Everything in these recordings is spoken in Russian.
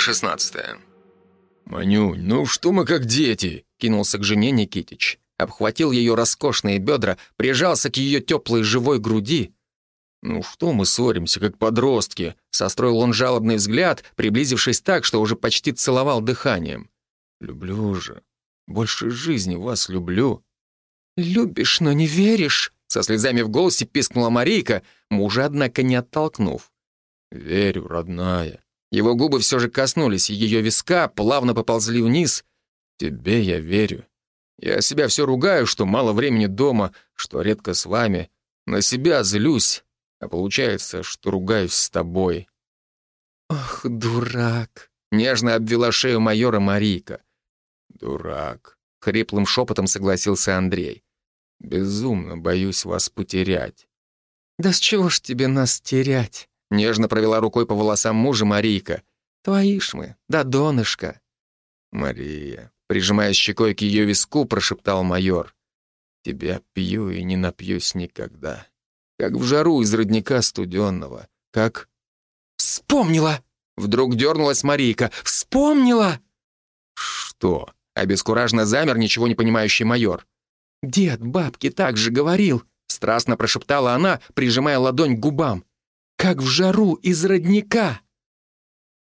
Глава 16 «Манюнь, ну что мы как дети?» — кинулся к жене Никитич. Обхватил ее роскошные бедра, прижался к ее теплой живой груди. «Ну что мы ссоримся, как подростки?» — состроил он жалобный взгляд, приблизившись так, что уже почти целовал дыханием. «Люблю же. Больше жизни вас люблю». «Любишь, но не веришь», — со слезами в голосе пискнула Марийка, мужа, однако, не оттолкнув. «Верю, родная. Его губы все же коснулись ее виска, плавно поползли вниз. «Тебе я верю. Я себя все ругаю, что мало времени дома, что редко с вами. На себя злюсь, а получается, что ругаюсь с тобой». «Ох, дурак!» — нежно обвела шею майора Марийка. «Дурак!» — хриплым шепотом согласился Андрей. «Безумно боюсь вас потерять». «Да с чего ж тебе нас терять?» Нежно провела рукой по волосам мужа Марийка. «Твои ж мы, да донышко». «Мария», прижимая щекой к ее виску, прошептал майор. «Тебя пью и не напьюсь никогда. Как в жару из родника студенного. Как...» «Вспомнила!» Вдруг дернулась Марийка. «Вспомнила!» «Что?» — обескураженно замер ничего не понимающий майор. «Дед бабки так же говорил», — страстно прошептала она, прижимая ладонь к губам как в жару из родника!»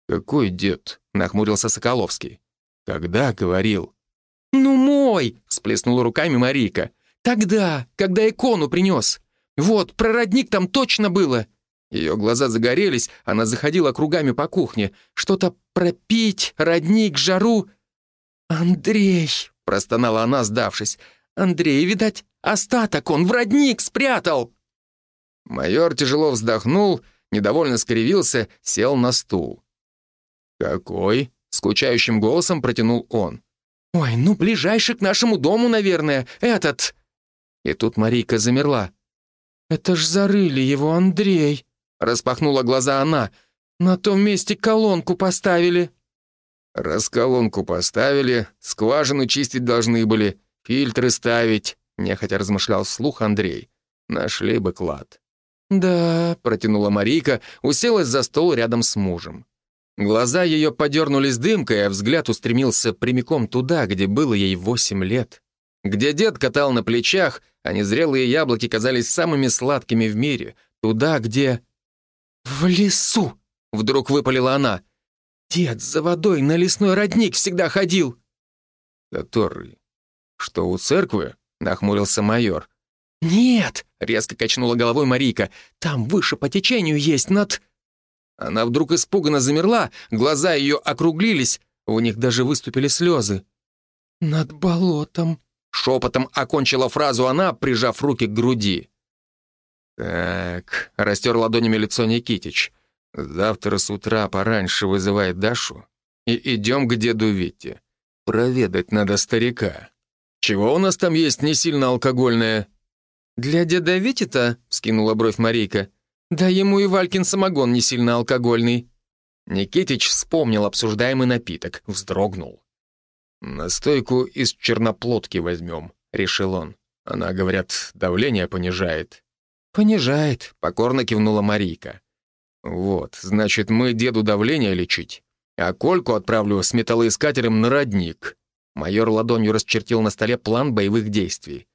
«Какой дед?» — нахмурился Соколовский. «Когда говорил?» «Ну мой!» — всплеснула руками Марийка. «Тогда, когда икону принес. Вот, про родник там точно было!» Ее глаза загорелись, она заходила кругами по кухне. Что-то пропить, родник, жару. «Андрей!» — простонала она, сдавшись. «Андрей, видать, остаток он в родник спрятал!» Майор тяжело вздохнул, недовольно скривился, сел на стул. «Какой?» — скучающим голосом протянул он. «Ой, ну ближайший к нашему дому, наверное, этот...» И тут Марийка замерла. «Это ж зарыли его, Андрей!» — распахнула глаза она. «На том месте колонку поставили». «Раз колонку поставили, скважину чистить должны были, фильтры ставить», — нехотя размышлял вслух Андрей. «Нашли бы клад». «Да», — протянула Марийка, уселась за стол рядом с мужем. Глаза ее подернулись дымкой, а взгляд устремился прямиком туда, где было ей восемь лет. Где дед катал на плечах, а незрелые яблоки казались самыми сладкими в мире. Туда, где... «В лесу!» — вдруг выпалила она. «Дед за водой на лесной родник всегда ходил!» «Который? Что, у церкви?» — нахмурился майор. «Нет!» — резко качнула головой Марийка. «Там выше по течению есть над...» Она вдруг испуганно замерла, глаза ее округлились, в них даже выступили слезы. «Над болотом», — шепотом окончила фразу она, прижав руки к груди. «Так», — растер ладонями лицо Никитич, «завтра с утра пораньше вызывает Дашу и идем к деду Вите. Проведать надо старика. Чего у нас там есть не сильно алкогольное?» «Для деда Вити-то?» — вскинула бровь Марийка. «Да ему и Валькин самогон не сильно алкогольный». Никитич вспомнил обсуждаемый напиток, вздрогнул. «Настойку из черноплодки возьмем», — решил он. «Она, говорят, давление понижает». «Понижает», — покорно кивнула Марийка. «Вот, значит, мы деду давление лечить, а Кольку отправлю с металлоискателем на родник». Майор ладонью расчертил на столе план боевых действий.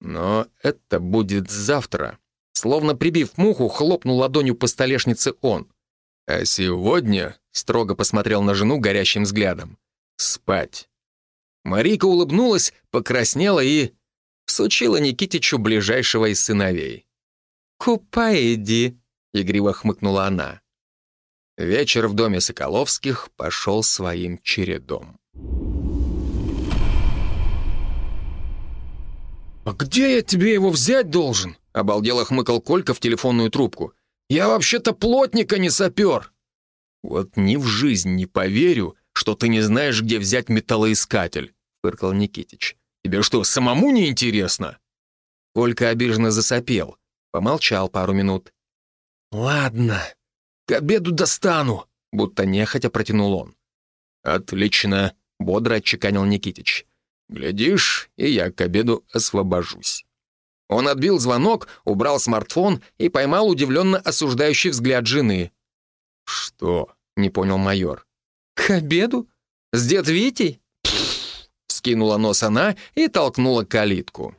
Но это будет завтра. Словно прибив муху, хлопнул ладонью по столешнице он. А сегодня, строго посмотрел на жену горящим взглядом, спать. Марийка улыбнулась, покраснела и всучила Никитичу ближайшего из сыновей. «Купай иди», — игриво хмыкнула она. Вечер в доме Соколовских пошел своим чередом. «А где я тебе его взять должен?» — обалдело хмыкал Колька в телефонную трубку. «Я вообще-то плотник, а не сапер!» «Вот ни в жизнь не поверю, что ты не знаешь, где взять металлоискатель», — фыркал Никитич. «Тебе что, самому не интересно?» Колька обиженно засопел, помолчал пару минут. «Ладно, к обеду достану», — будто нехотя протянул он. «Отлично», — бодро отчеканил Никитич. Глядишь, и я к обеду освобожусь. Он отбил звонок, убрал смартфон и поймал удивленно осуждающий взгляд жены. «Что?» — не понял майор. «К обеду? С дед Витей?» Скинула нос она и толкнула калитку.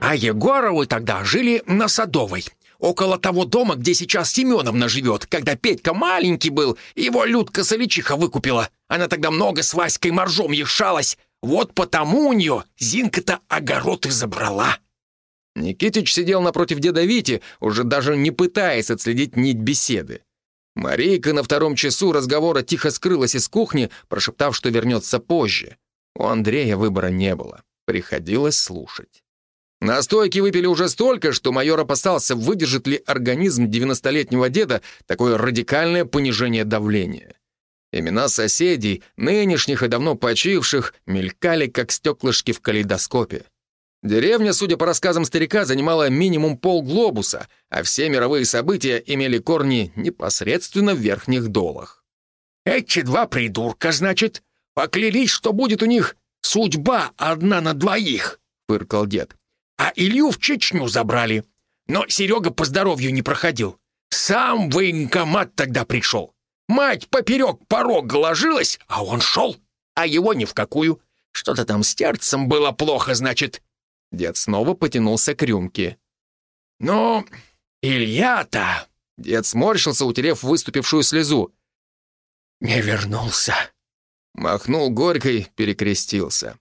А Егоровы тогда жили на Садовой, около того дома, где сейчас Семеновна живет. Когда Петька маленький был, его Людка Соличиха выкупила. Она тогда много с Васькой моржом ешалась. Вот потому у нее Зинка-то огород и забрала». Никитич сидел напротив деда Вити, уже даже не пытаясь отследить нить беседы. Марийка на втором часу разговора тихо скрылась из кухни, прошептав, что вернется позже. У Андрея выбора не было. Приходилось слушать. Настойки выпили уже столько, что майор опасался, выдержит ли организм 90-летнего деда такое радикальное понижение давления. Имена соседей, нынешних и давно почивших, мелькали, как стеклышки в калейдоскопе. Деревня, судя по рассказам старика, занимала минимум полглобуса, а все мировые события имели корни непосредственно в верхних долах. «Эти два придурка, значит, поклялись, что будет у них судьба одна на двоих», — фыркал дед. «А Илью в Чечню забрали. Но Серега по здоровью не проходил. Сам военкомат тогда пришел. Мать поперек порога ложилась, а он шел, а его ни в какую. Что-то там с терцем было плохо, значит». Дед снова потянулся к рюмке. «Ну, Илья-то...» Дед сморщился, утерев выступившую слезу. «Не вернулся». Махнул горькой, перекрестился.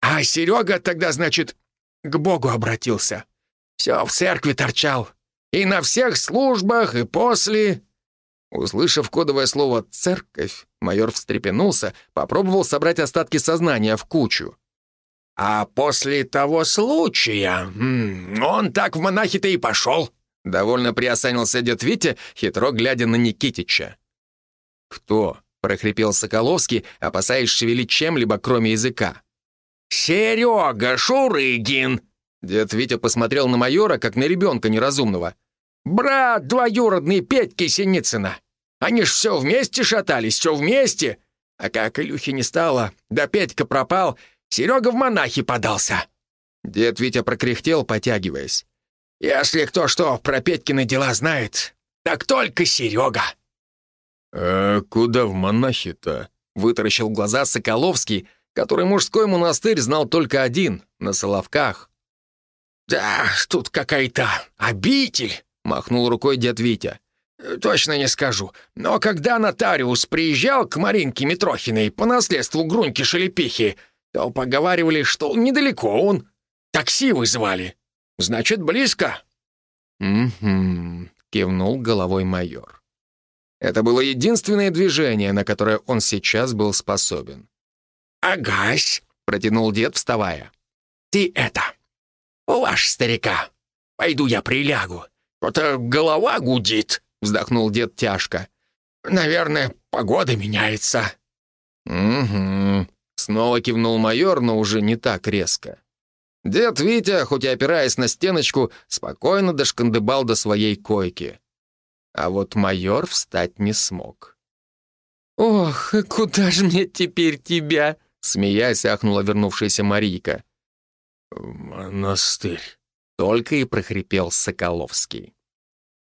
«А Серега тогда, значит, к Богу обратился. Все в церкви торчал. И на всех службах, и после...» Услышав кодовое слово «церковь», майор встрепенулся, попробовал собрать остатки сознания в кучу. «А после того случая он так в монахи-то и пошел», — довольно приосанился дед Витя, хитро глядя на Никитича. «Кто?» — прохрипел Соколовский, опасаясь шевелить чем-либо, кроме языка. «Серега Шурыгин!» Дед Витя посмотрел на майора, как на ребенка неразумного. «Брат двоюродный Петьки Синицына! Они ж все вместе шатались, все вместе! А как Илюхи не стало, да Петька пропал, Серега в монахи подался!» Дед Витя прокряхтел, потягиваясь. «Если кто что про Петькины дела знает, так только Серега!» «А куда в монахи-то?» — вытаращил глаза Соколовский, который мужской монастырь знал только один — на Соловках. «Да, тут какая-то обитель!» — махнул рукой дед Витя. «Точно не скажу. Но когда нотариус приезжал к Маринке Митрохиной по наследству Груньки Шелепихи, то поговаривали, что недалеко он. Такси вызвали. Значит, близко». «Угу», — кивнул головой майор. Это было единственное движение, на которое он сейчас был способен. «Агась», — протянул дед, вставая. «Ты это, ваш старика. Пойду я прилягу. То-то голова гудит», — вздохнул дед тяжко. «Наверное, погода меняется». «Угу», — снова кивнул майор, но уже не так резко. Дед Витя, хоть и опираясь на стеночку, спокойно дошкандыбал до своей койки. А вот майор встать не смог. «Ох, куда же мне теперь тебя?» Смеясь, ахнула вернувшаяся Марийка. «Монастырь», — только и прохрипел Соколовский.